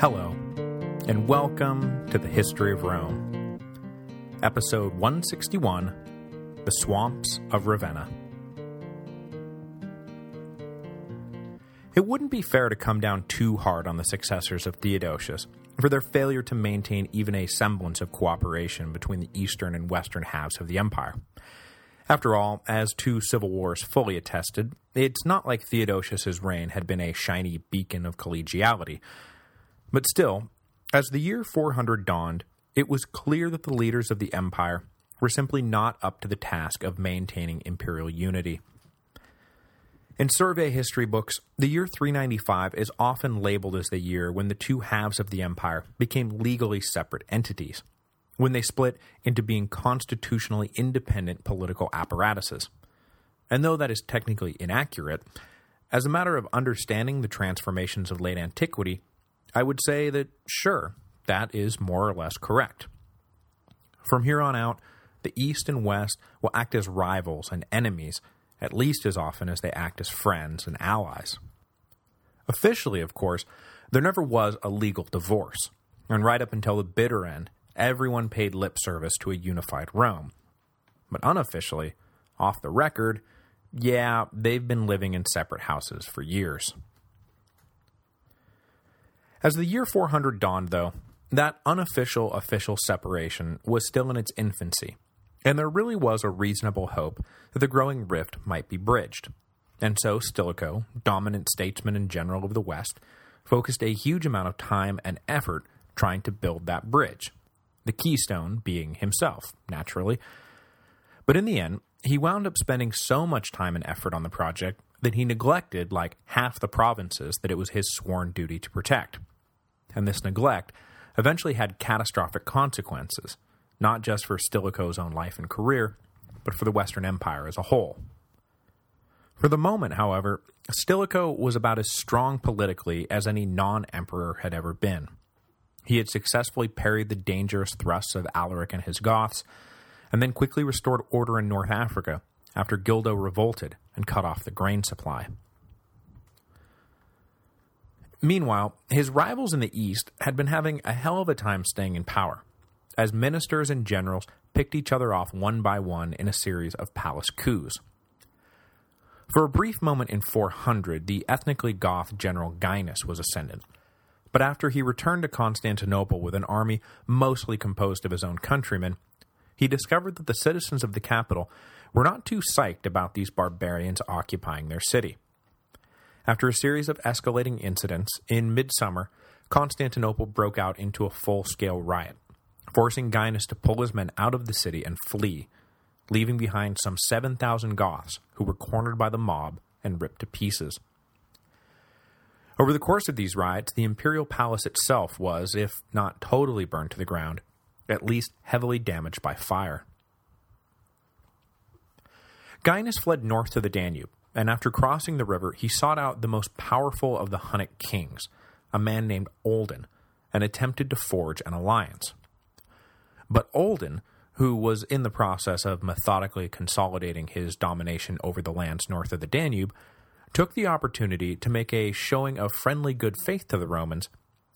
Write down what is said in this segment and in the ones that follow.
Hello, and welcome to the History of Rome. Episode 161, The Swamps of Ravenna. It wouldn't be fair to come down too hard on the successors of Theodosius for their failure to maintain even a semblance of cooperation between the eastern and western halves of the empire. After all, as two civil wars fully attested, it's not like Theodosius's reign had been a shiny beacon of collegiality, but still, as the year 400 dawned, it was clear that the leaders of the empire were simply not up to the task of maintaining imperial unity. In survey history books, the year 395 is often labeled as the year when the two halves of the empire became legally separate entities, when they split into being constitutionally independent political apparatuses. And though that is technically inaccurate, as a matter of understanding the transformations of late antiquity, I would say that, sure, that is more or less correct. From here on out, the East and West will act as rivals and enemies at least as often as they act as friends and allies. Officially, of course, there never was a legal divorce, and right up until the bitter end, everyone paid lip service to a unified Rome. But unofficially, off the record, yeah, they've been living in separate houses for years. As the year 400 dawned, though, that unofficial official separation was still in its infancy, and there really was a reasonable hope that the growing rift might be bridged. And so Stilicho, dominant statesman and general of the West, focused a huge amount of time and effort trying to build that bridge, the keystone being himself, naturally. But in the end, he wound up spending so much time and effort on the project that he neglected like half the provinces that it was his sworn duty to protect. And this neglect eventually had catastrophic consequences, not just for Stilicho's own life and career, but for the Western Empire as a whole. For the moment, however, Stilicho was about as strong politically as any non-emperor had ever been. He had successfully parried the dangerous thrusts of Alaric and his Goths, and then quickly restored order in North Africa after Gildo revolted and cut off the grain supply. Meanwhile, his rivals in the East had been having a hell of a time staying in power, as ministers and generals picked each other off one by one in a series of palace coups. For a brief moment in 400, the ethnically Goth general Gainas was ascendant, but after he returned to Constantinople with an army mostly composed of his own countrymen, he discovered that the citizens of the capital were not too psyched about these barbarians occupying their city. After a series of escalating incidents, in midsummer, Constantinople broke out into a full-scale riot, forcing Gainas to pull his men out of the city and flee, leaving behind some 7,000 Goths who were cornered by the mob and ripped to pieces. Over the course of these riots, the imperial palace itself was, if not totally burned to the ground, at least heavily damaged by fire. Gainas fled north to the Danube, and after crossing the river, he sought out the most powerful of the Hunnic kings, a man named Uldin, and attempted to forge an alliance. But Uldin, who was in the process of methodically consolidating his domination over the lands north of the Danube, took the opportunity to make a showing of friendly good faith to the Romans,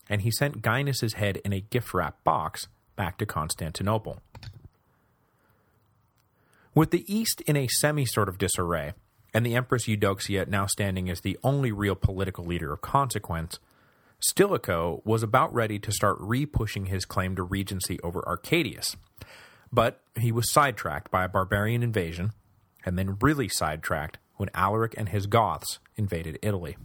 and he sent Gainas's head in a gift-wrap box back to Constantinople. With the East in a semi-sort of disarray, and the Empress Eudoxia now standing as the only real political leader of consequence, Stilicho was about ready to start re-pushing his claim to regency over Arcadius. But he was sidetracked by a barbarian invasion, and then really sidetracked when Alaric and his Goths invaded Italy.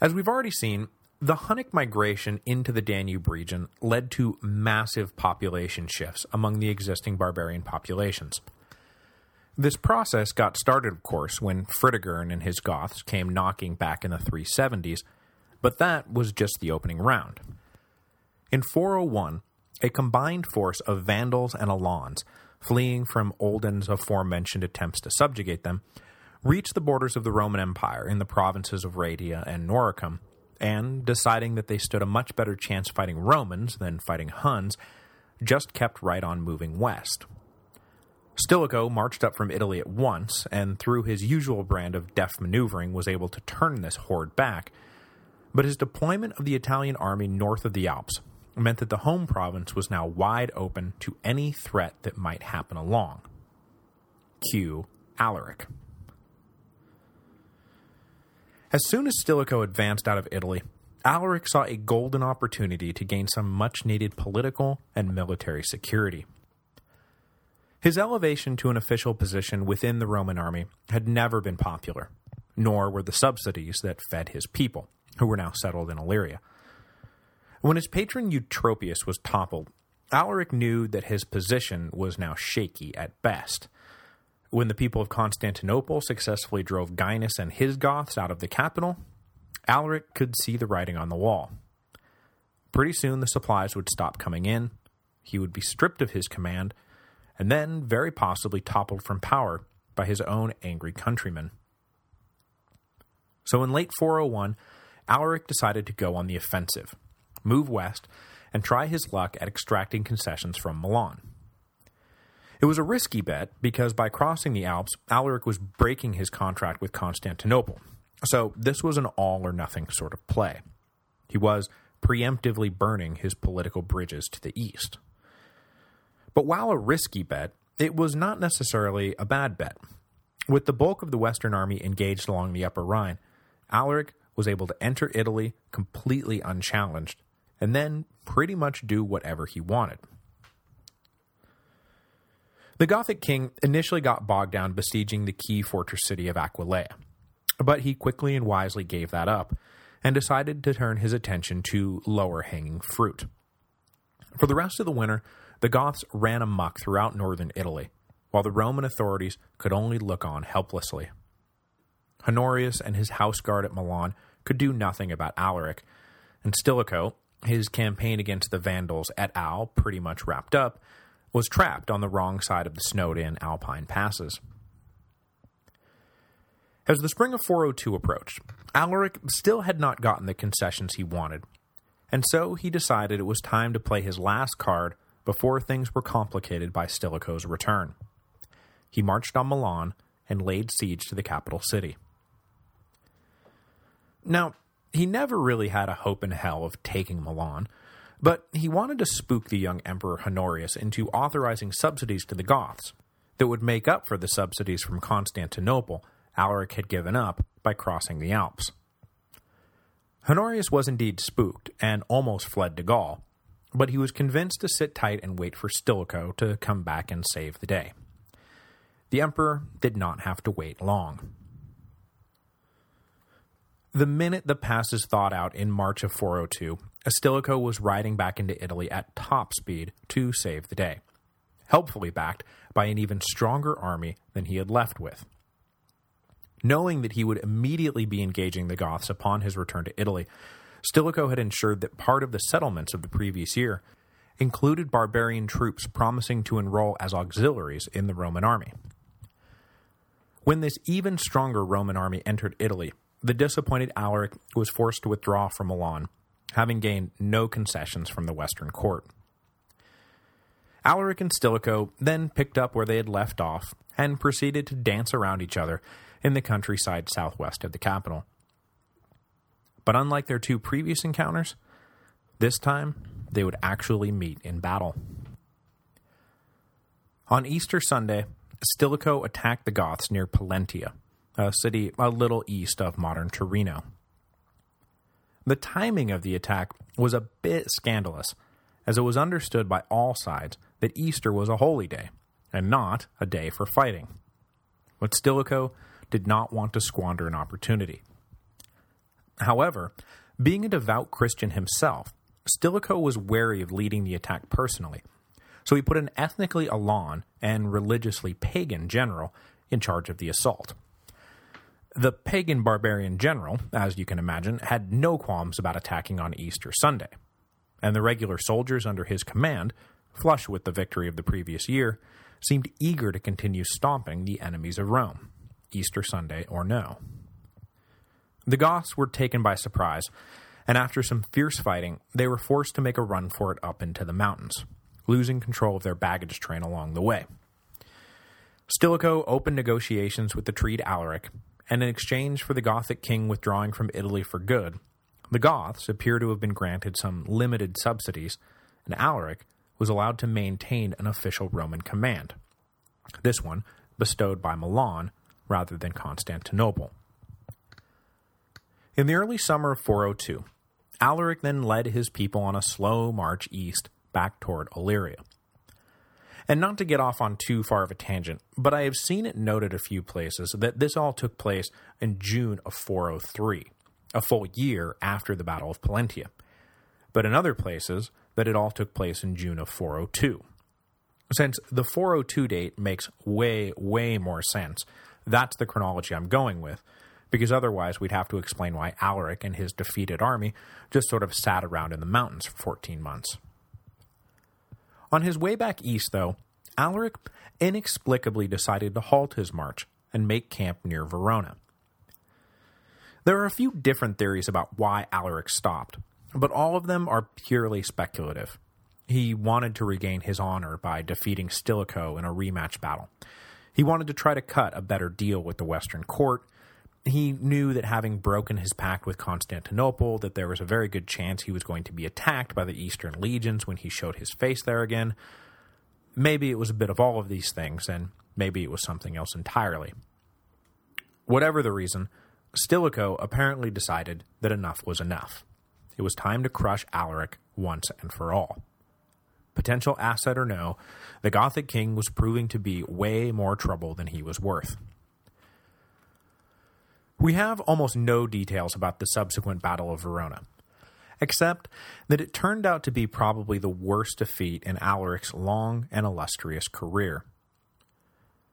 As we've already seen, the Hunnic migration into the Danube region led to massive population shifts among the existing barbarian populations. This process got started, of course, when Fritigern and his Goths came knocking back in the 370s, but that was just the opening round. In 401, a combined force of Vandals and Alans, fleeing from Uldin's aforementioned attempts to subjugate them, reached the borders of the Roman Empire in the provinces of Raetia and Noricum, and, deciding that they stood a much better chance fighting Romans than fighting Huns, just kept right on moving west. Stilicho marched up from Italy at once, and through his usual brand of deft maneuvering was able to turn this horde back, but his deployment of the Italian army north of the Alps meant that the home province was now wide open to any threat that might happen along. Cue Alaric. As soon as Stilicho advanced out of Italy, Alaric saw a golden opportunity to gain some much-needed political and military security. His elevation to an official position within the Roman army had never been popular, nor were the subsidies that fed his people, who were now settled in Illyria. When his patron Eutropius was toppled, Alaric knew that his position was now shaky at best. When the people of Constantinople successfully drove Gainas and his Goths out of the capital, Alaric could see the writing on the wall. Pretty soon the supplies would stop coming in, he would be stripped of his command, and then very possibly toppled from power by his own angry countrymen. So in late 401, Alaric decided to go on the offensive, move west, and try his luck at extracting concessions from Milan. It was a risky bet because by crossing the Alps, Alaric was breaking his contract with Constantinople, so this was an all-or-nothing sort of play. He was preemptively burning his political bridges to the east. But while a risky bet, it was not necessarily a bad bet. With the bulk of the Western Army engaged along the Upper Rhine, Alaric was able to enter Italy completely unchallenged, and then pretty much do whatever he wanted. The Gothic king initially got bogged down besieging the key fortress city of Aquileia, but he quickly and wisely gave that up, and decided to turn his attention to lower-hanging fruit. For the rest of the winter, the Goths ran amuck throughout northern Italy, while the Roman authorities could only look on helplessly. Honorius and his house guard at Milan could do nothing about Alaric, and Stilicho, his campaign against the Vandals et al. pretty much wrapped up, was trapped on the wrong side of the snowed-in Alpine passes. As the spring of 402 approached, Alaric still had not gotten the concessions he wanted, and so he decided it was time to play his last card before things were complicated by Stilicho's return. He marched on Milan and laid siege to the capital city. Now, he never really had a hope in hell of taking Milan, but he wanted to spook the young Emperor Honorius into authorizing subsidies to the Goths that would make up for the subsidies from Constantinople Alaric had given up by crossing the Alps. Honorius was indeed spooked and almost fled to Gaul, but he was convinced to sit tight and wait for Stilicho to come back and save the day. The emperor did not have to wait long. The minute the passes thawed out in March of 402, Stilicho was riding back into Italy at top speed to save the day, helpfully backed by an even stronger army than he had left with. Knowing that he would immediately be engaging the Goths upon his return to Italy, Stilicho had ensured that part of the settlements of the previous year included barbarian troops promising to enroll as auxiliaries in the Roman army. When this even stronger Roman army entered Italy, the disappointed Alaric was forced to withdraw from Milan, having gained no concessions from the Western court. Alaric and Stilicho then picked up where they had left off and proceeded to dance around each other in the countryside southwest of the capital. But unlike their two previous encounters, this time they would actually meet in battle. On Easter Sunday, Stilicho attacked the Goths near Pollentia, a city a little east of modern Torino. The timing of the attack was a bit scandalous, as it was understood by all sides that Easter was a holy day, and not a day for fighting. But Stilicho did not want to squander an opportunity. However, being a devout Christian himself, Stilicho was wary of leading the attack personally, so he put an ethnically Alan and religiously pagan general in charge of the assault. The pagan barbarian general, as you can imagine, had no qualms about attacking on Easter Sunday, and the regular soldiers under his command, flush with the victory of the previous year, seemed eager to continue stomping the enemies of Rome, Easter Sunday or no. The Goths were taken by surprise, and after some fierce fighting, they were forced to make a run for it up into the mountains, losing control of their baggage train along the way. Stilicho opened negotiations with the Tweed Alaric, and in exchange for the Gothic king withdrawing from Italy for good, the Goths appear to have been granted some limited subsidies, and Alaric was allowed to maintain an official Roman command, this one bestowed by Milan rather than Constantinople. In the early summer of 402, Alaric then led his people on a slow march east back toward Illyria. And not to get off on too far of a tangent, but I have seen it noted a few places that this all took place in June of 403, a full year after the Battle of Pollentia, but in other places that it all took place in June of 402. Since the 402 date makes way, way more sense, that's the chronology I'm going with, because otherwise we'd have to explain why Alaric and his defeated army just sort of sat around in the mountains for 14 months. On his way back east, though, Alaric inexplicably decided to halt his march and make camp near Verona. There are a few different theories about why Alaric stopped, but all of them are purely speculative. He wanted to regain his honor by defeating Stilicho in a rematch battle. He wanted to try to cut a better deal with the Western court. He knew that having broken his pact with Constantinople, that there was a very good chance he was going to be attacked by the Eastern legions when he showed his face there again. Maybe it was a bit of all of these things, and maybe it was something else entirely. Whatever the reason, Stilicho apparently decided that enough was enough. It was time to crush Alaric once and for all. Potential asset or no, the Gothic king was proving to be way more trouble than he was worth. We have almost no details about the subsequent Battle of Verona, except that it turned out to be probably the worst defeat in Alaric's long and illustrious career.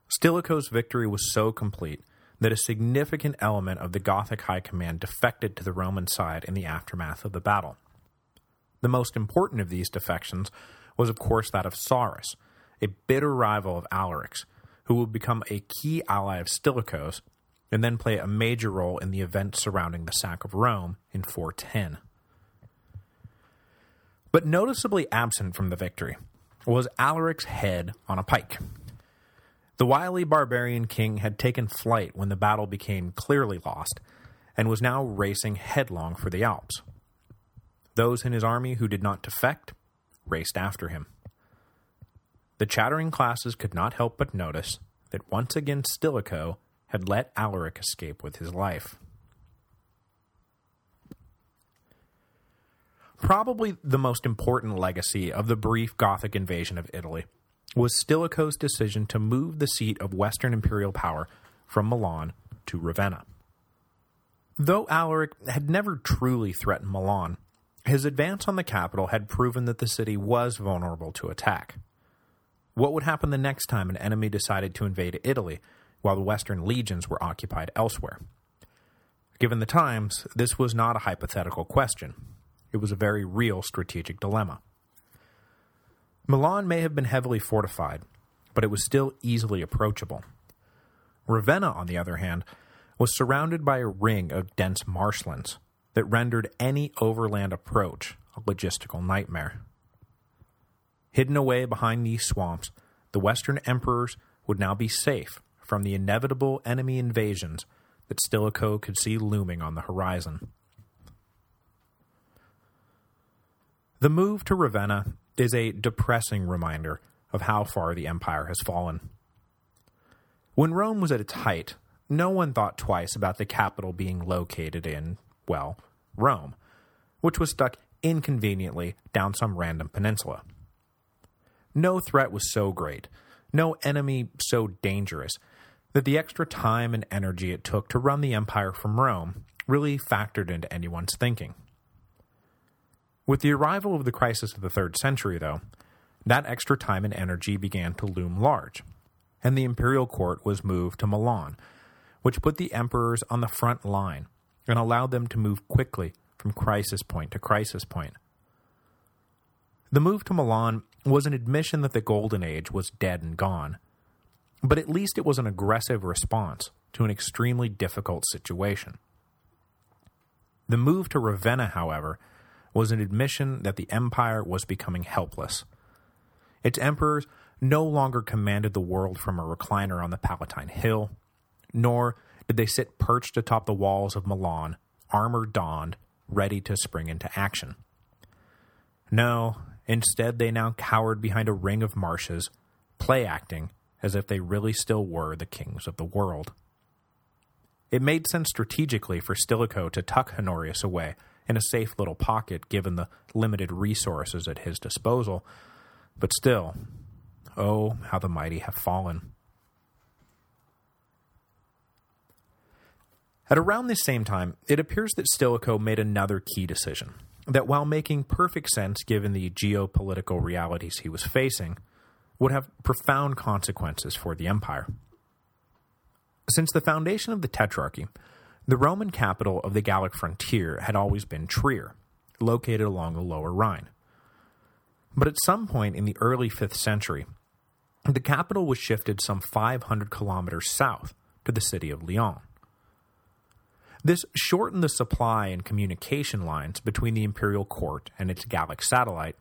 Stilicho's victory was so complete that a significant element of the Gothic high command defected to the Roman side in the aftermath of the battle. The most important of these defections was of course that of Sarus, a bitter rival of Alaric's, who would become a key ally of Stilicho's and then play a major role in the events surrounding the sack of Rome in 410. But noticeably absent from the victory was Alaric's head on a pike. The wily barbarian king had taken flight when the battle became clearly lost, and was now racing headlong for the Alps. Those in his army who did not defect raced after him. The chattering classes could not help but notice that once again Stilicho had let Alaric escape with his life. Probably the most important legacy of the brief Gothic invasion of Italy was Stilicho's decision to move the seat of Western imperial power from Milan to Ravenna. Though Alaric had never truly threatened Milan, his advance on the capital had proven that the city was vulnerable to attack. What would happen the next time an enemy decided to invade Italy while the Western legions were occupied elsewhere? Given the times, this was not a hypothetical question. It was a very real strategic dilemma. Milan may have been heavily fortified, but it was still easily approachable. Ravenna, on the other hand, was surrounded by a ring of dense marshlands that rendered any overland approach a logistical nightmare. Hidden away behind these swamps, the Western emperors would now be safe from the inevitable enemy invasions that Stilicho could see looming on the horizon. The move to Ravenna is a depressing reminder of how far the empire has fallen. When Rome was at its height, no one thought twice about the capital being located in, well, Rome, which was stuck inconveniently down some random peninsula. No threat was so great, no enemy so dangerous, that the extra time and energy it took to run the empire from Rome really factored into anyone's thinking. With the arrival of the crisis of the 3rd century, though, that extra time and energy began to loom large, and the imperial court was moved to Milan, which put the emperors on the front line and allowed them to move quickly from crisis point to crisis point. The move to Milan was an admission that the Golden Age was dead and gone, but at least it was an aggressive response to an extremely difficult situation. The move to Ravenna, however, was an admission that the empire was becoming helpless. Its emperors no longer commanded the world from a recliner on the Palatine Hill, nor did they sit perched atop the walls of Milan, armor donned, ready to spring into action. No, instead they now cowered behind a ring of marshes, play-acting as if they really still were the kings of the world. It made sense strategically for Stilicho to tuck Honorius away in a safe little pocket given the limited resources at his disposal, but still, oh, how the mighty have fallen. At around this same time, it appears that Stilicho made another key decision, that while making perfect sense given the geopolitical realities he was facing, would have profound consequences for the empire. Since the foundation of the Tetrarchy, the Roman capital of the Gallic frontier had always been Trier, located along the lower Rhine. But at some point in the early 5th century, the capital was shifted some 500 kilometers south to the city of Lyon. This shortened the supply and communication lines between the imperial court and its Gallic satellite,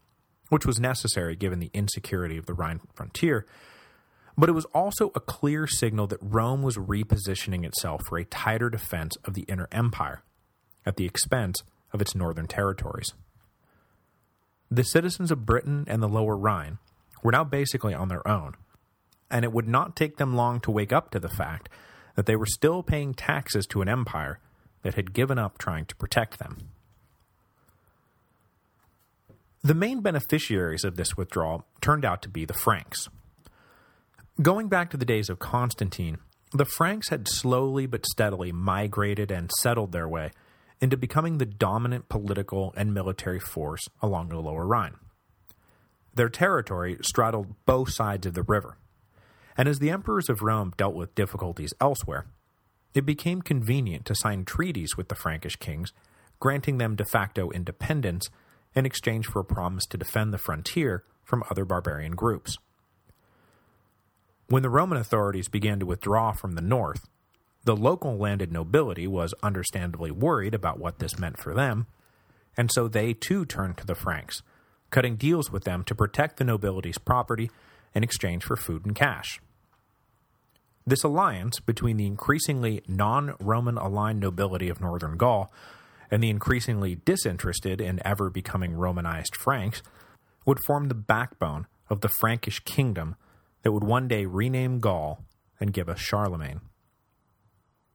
which was necessary given the insecurity of the Rhine frontier, but it was also a clear signal that Rome was repositioning itself for a tighter defense of the inner empire, at the expense of its northern territories. The citizens of Britain and the Lower Rhine were now basically on their own, and it would not take them long to wake up to the fact that they were still paying taxes to an empire that had given up trying to protect them. The main beneficiaries of this withdrawal turned out to be the Franks. Going back to the days of Constantine, the Franks had slowly but steadily migrated and settled their way into becoming the dominant political and military force along the Lower Rhine. Their territory straddled both sides of the river, and as the emperors of Rome dealt with difficulties elsewhere, it became convenient to sign treaties with the Frankish kings, granting them de facto independence in exchange for a promise to defend the frontier from other barbarian groups. When the Roman authorities began to withdraw from the north, the local landed nobility was understandably worried about what this meant for them, and so they too turned to the Franks, cutting deals with them to protect the nobility's property in exchange for food and cash. This alliance between the increasingly non-Roman aligned nobility of northern Gaul and the increasingly disinterested and ever-becoming Romanized Franks would form the backbone of the Frankish kingdom that would one day rename Gaul and give us Charlemagne.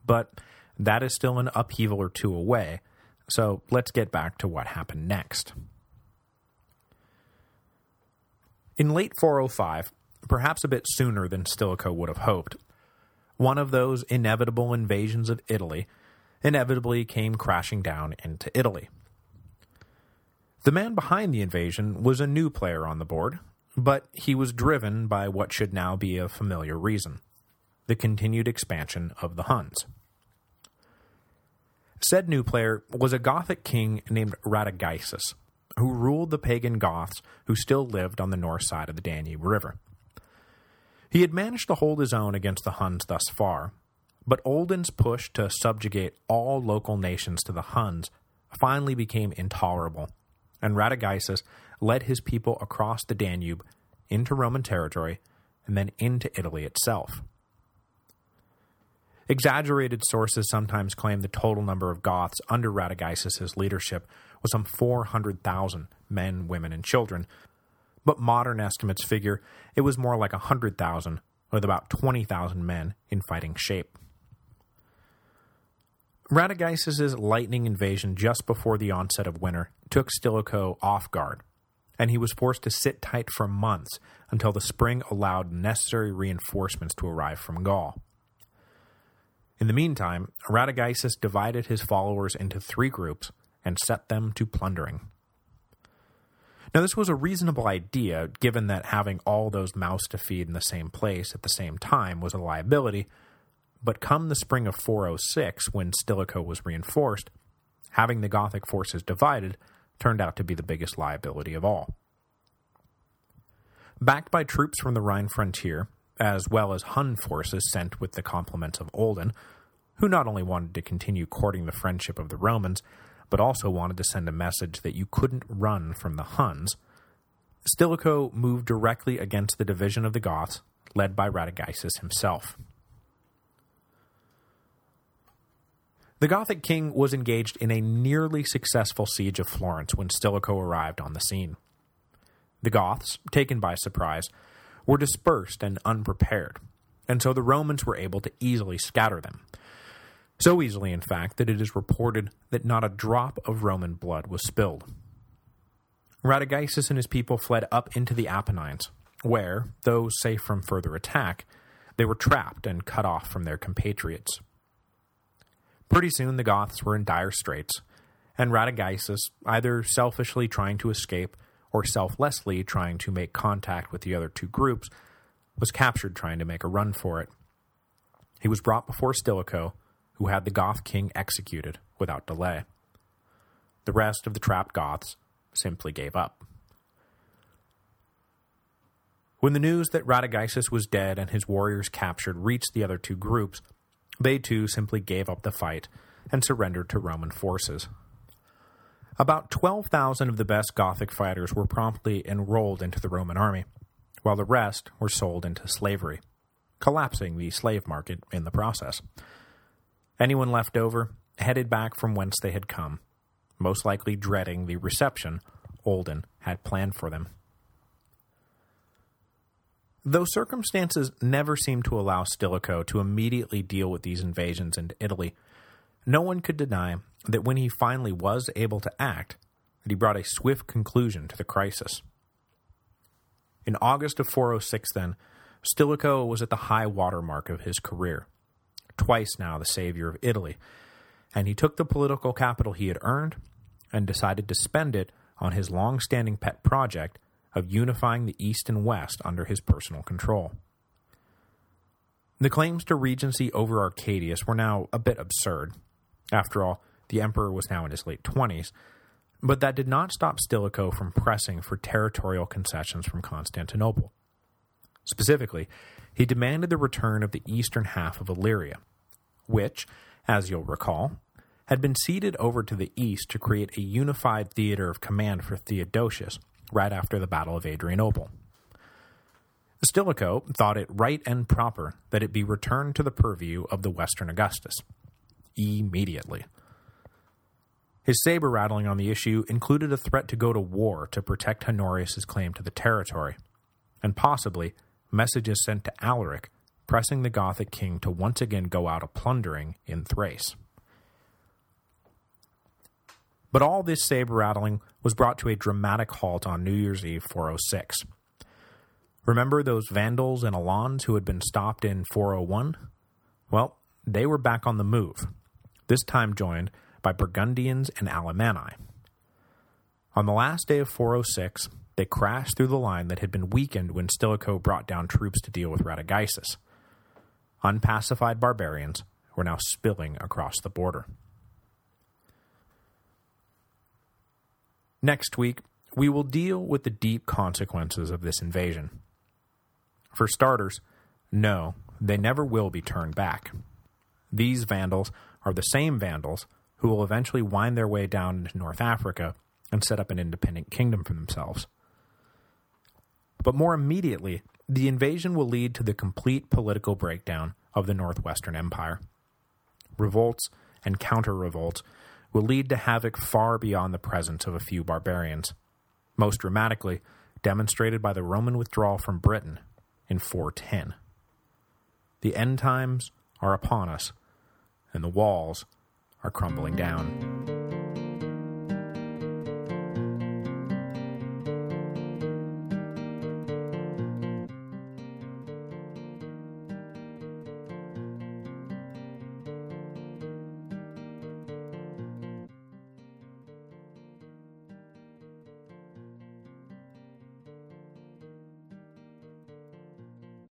But that is still an upheaval or two away, so let's get back to what happened next. In late 405, perhaps a bit sooner than Stilicho would have hoped, one of those inevitable invasions of Italy inevitably came crashing down into Italy. The man behind the invasion was a new player on the board, but he was driven by what should now be a familiar reason, the continued expansion of the Huns. Said new player was a Gothic king named Radagaisus, who ruled the pagan Goths who still lived on the north side of the Danube River. He had managed to hold his own against the Huns thus far, but Uldin's push to subjugate all local nations to the Huns finally became intolerable, and Radagaisus led his people across the Danube into Roman territory and then into Italy itself. Exaggerated sources sometimes claim the total number of Goths under Radagaisus's leadership was some 400,000 men, women, and children, but modern estimates figure it was more like 100,000, with about 20,000 men in fighting shape. Radagaisus's lightning invasion just before the onset of winter took Stilicho off guard, and he was forced to sit tight for months until the spring allowed necessary reinforcements to arrive from Gaul. In the meantime, Radagaisus divided his followers into three groups and set them to plundering. Now this was a reasonable idea, given that having all those mouths to feed in the same place at the same time was a liability, but come the spring of 406, when Stilicho was reinforced, having the Gothic forces divided turned out to be the biggest liability of all. Backed by troops from the Rhine frontier, as well as Hun forces sent with the compliments of Uldin, who not only wanted to continue courting the friendship of the Romans, but also wanted to send a message that you couldn't run from the Huns, Stilicho moved directly against the division of the Goths, led by Radagaisus himself. The Gothic king was engaged in a nearly successful siege of Florence when Stilicho arrived on the scene. The Goths, taken by surprise, were dispersed and unprepared, and so the Romans were able to easily scatter them. So easily, in fact, that it is reported that not a drop of Roman blood was spilled. Radagaisus and his people fled up into the Apennines, where, though safe from further attack, they were trapped and cut off from their compatriots. Pretty soon the Goths were in dire straits, and Radagaisus, either selfishly trying to escape or selflessly trying to make contact with the other two groups, was captured trying to make a run for it. He was brought before Stilicho, who had the Goth king executed without delay. The rest of the trapped Goths simply gave up. When the news that Radagaisus was dead and his warriors captured reached the other two groups, they too simply gave up the fight and surrendered to Roman forces. About 12,000 of the best Gothic fighters were promptly enrolled into the Roman army, while the rest were sold into slavery, collapsing the slave market in the process. Anyone left over headed back from whence they had come, most likely dreading the reception Uldin had planned for them. Though circumstances never seemed to allow Stilicho to immediately deal with these invasions into Italy, no one could deny that when he finally was able to act, that he brought a swift conclusion to the crisis. In August of 406, then, Stilicho was at the high water mark of his career, twice now the savior of Italy, and he took the political capital he had earned and decided to spend it on his long-standing pet project of unifying the East and West under his personal control. The claims to regency over Arcadius were now a bit absurd. After all, the emperor was now in his late 20s, but that did not stop Stilicho from pressing for territorial concessions from Constantinople. Specifically, he demanded the return of the eastern half of Illyria, which, as you'll recall, had been ceded over to the east to create a unified theater of command for Theodosius, right after the Battle of Adrianople. Stilicho thought it right and proper that it be returned to the purview of the Western Augustus. Immediately. His saber-rattling on the issue included a threat to go to war to protect Honorius's claim to the territory, and possibly messages sent to Alaric pressing the Gothic king to once again go out a-plundering in Thrace. But all this saber-rattling was brought to a dramatic halt on New Year's Eve 406. Remember those Vandals and Alans who had been stopped in 401? Well, they were back on the move, this time joined by Burgundians and Alemanni. On the last day of 406, they crashed through the line that had been weakened when Stilicho brought down troops to deal with Radagaisus. Unpacified barbarians were now spilling across the border. Next week, we will deal with the deep consequences of this invasion. For starters, no, they never will be turned back. These Vandals are the same Vandals who will eventually wind their way down into North Africa and set up an independent kingdom for themselves. But more immediately, the invasion will lead to the complete political breakdown of the Northwestern Empire. Revolts and counter-revolts will lead to havoc far beyond the presence of a few barbarians, most dramatically demonstrated by the Roman withdrawal from Britain in 410. The end times are upon us, and the walls are crumbling down.